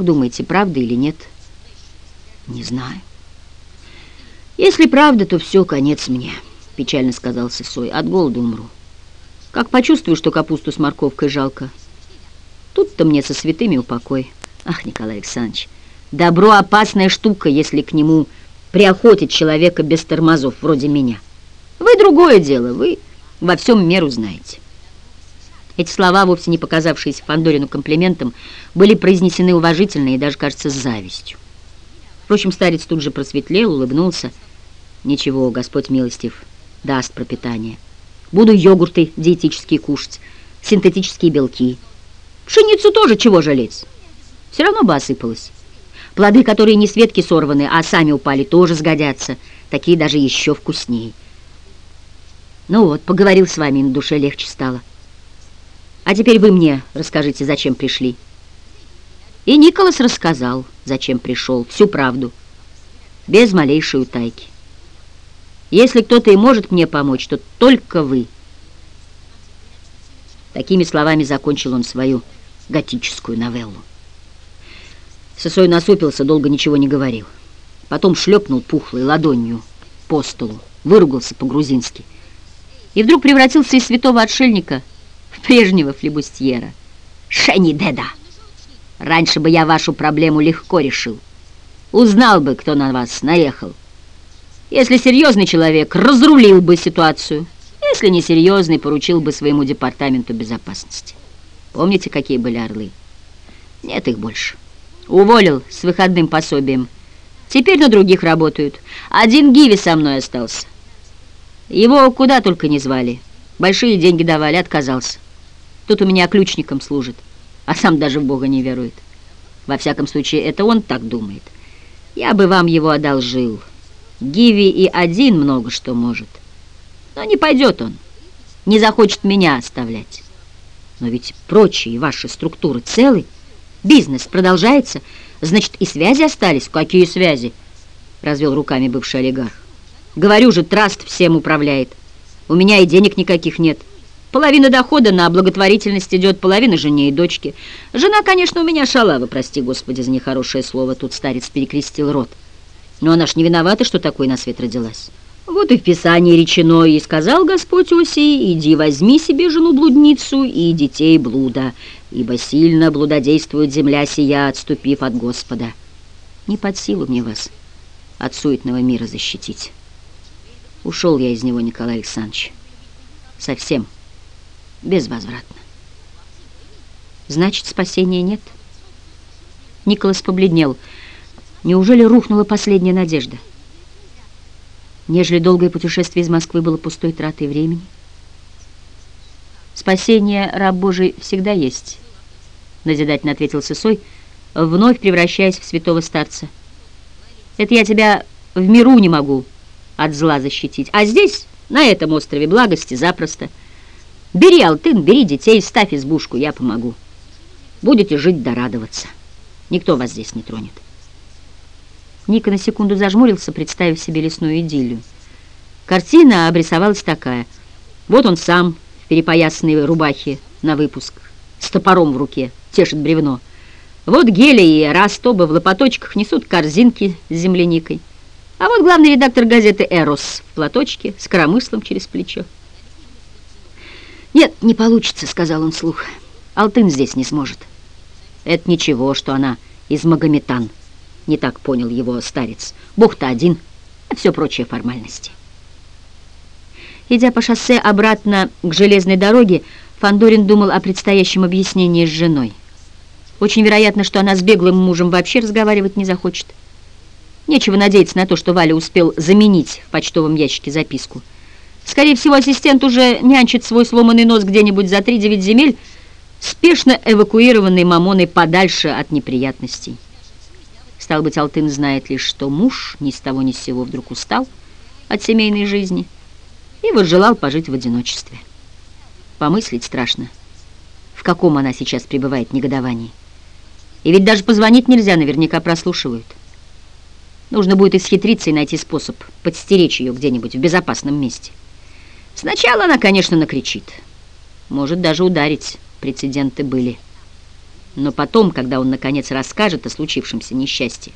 Как думаете, правда или нет? Не знаю. Если правда, то все, конец мне, печально сказал Сысой. От голода умру. Как почувствую, что капусту с морковкой жалко. Тут-то мне со святыми упокой. Ах, Николай Александрович, добро опасная штука, если к нему приохотить человека без тормозов, вроде меня. Вы другое дело, вы во всем меру знаете. Эти слова, вовсе не показавшиеся Фандорину комплиментом, были произнесены уважительно и даже, кажется, с завистью. Впрочем, старец тут же просветлел, улыбнулся. Ничего, Господь милостив, даст пропитание. Буду йогурты диетические кушать, синтетические белки. Пшеницу тоже чего жалеть? Все равно бы осыпалась. Плоды, которые не с ветки сорваны, а сами упали, тоже сгодятся. Такие даже еще вкуснее. Ну вот, поговорил с вами, на душе легче стало. А теперь вы мне расскажите, зачем пришли. И Николас рассказал, зачем пришел, всю правду, без малейшей утайки. Если кто-то и может мне помочь, то только вы. Такими словами закончил он свою готическую новеллу. Сысой насупился, долго ничего не говорил. Потом шлепнул пухлой ладонью по столу, выругался по-грузински и вдруг превратился из святого отшельника прежнего флебустьера. «Шени Деда! Раньше бы я вашу проблему легко решил. Узнал бы, кто на вас наехал. Если серьезный человек, разрулил бы ситуацию. Если несерьезный, поручил бы своему департаменту безопасности. Помните, какие были орлы? Нет их больше. Уволил с выходным пособием. Теперь на других работают. Один Гиви со мной остался. Его куда только не звали. Большие деньги давали, отказался. Тут у меня ключником служит, а сам даже в Бога не верует. Во всяком случае, это он так думает. Я бы вам его одолжил». Гиви и один много что может. Но не пойдет он, не захочет меня оставлять. Но ведь прочие ваши структуры целы, бизнес продолжается, значит, и связи остались. Какие связи? Развел руками бывший олигарх. Говорю же, траст всем управляет. У меня и денег никаких нет. Половина дохода на благотворительность идет, половина жене и дочке. Жена, конечно, у меня шалава, прости, Господи, за нехорошее слово. Тут старец перекрестил рот. Но она ж не виновата, что такой на свет родилась. Вот и в Писании речено, и сказал Господь Осии, иди возьми себе жену-блудницу и детей блуда, ибо сильно блудодействует земля сия, отступив от Господа. Не под силу мне вас от суетного мира защитить. Ушел я из него, Николай Александрович. Совсем. Безвозвратно. Значит, спасения нет? Николас побледнел. Неужели рухнула последняя надежда? Нежели долгое путешествие из Москвы было пустой тратой времени? «Спасение, раб Божий, всегда есть», — назидательно ответил Сысой, вновь превращаясь в святого старца. «Это я тебя в миру не могу от зла защитить, а здесь, на этом острове благости, запросто. Бери алтын, бери детей, ставь избушку, я помогу. Будете жить да радоваться. Никто вас здесь не тронет». Ника на секунду зажмурился, представив себе лесную идиллию. Картина обрисовалась такая. Вот он сам в перепоясанной рубахе на выпуск, с топором в руке, тешит бревно. Вот Геля и Растоба в лопаточках несут корзинки с земляникой. А вот главный редактор газеты «Эрос» в платочке с коромыслом через плечо. «Нет, не получится», — сказал он слух. «Алтын здесь не сможет». «Это ничего, что она из Магометан». Не так понял его старец. Бог-то один, а все прочие формальности. Идя по шоссе обратно к железной дороге, Фандорин думал о предстоящем объяснении с женой. Очень вероятно, что она с беглым мужем вообще разговаривать не захочет. Нечего надеяться на то, что Валя успел заменить в почтовом ящике записку. Скорее всего, ассистент уже нянчит свой сломанный нос где-нибудь за 3-9 земель, спешно эвакуированный Мамоной подальше от неприятностей. Стал быть, Алтын знает лишь, что муж ни с того ни с сего вдруг устал от семейной жизни и возжелал пожить в одиночестве. Помыслить страшно, в каком она сейчас пребывает негодовании. И ведь даже позвонить нельзя, наверняка прослушивают. Нужно будет исхитриться и найти способ подстеречь ее где-нибудь в безопасном месте. Сначала она, конечно, накричит. Может даже ударить. Прецеденты были. Но потом, когда он, наконец, расскажет о случившемся несчастье,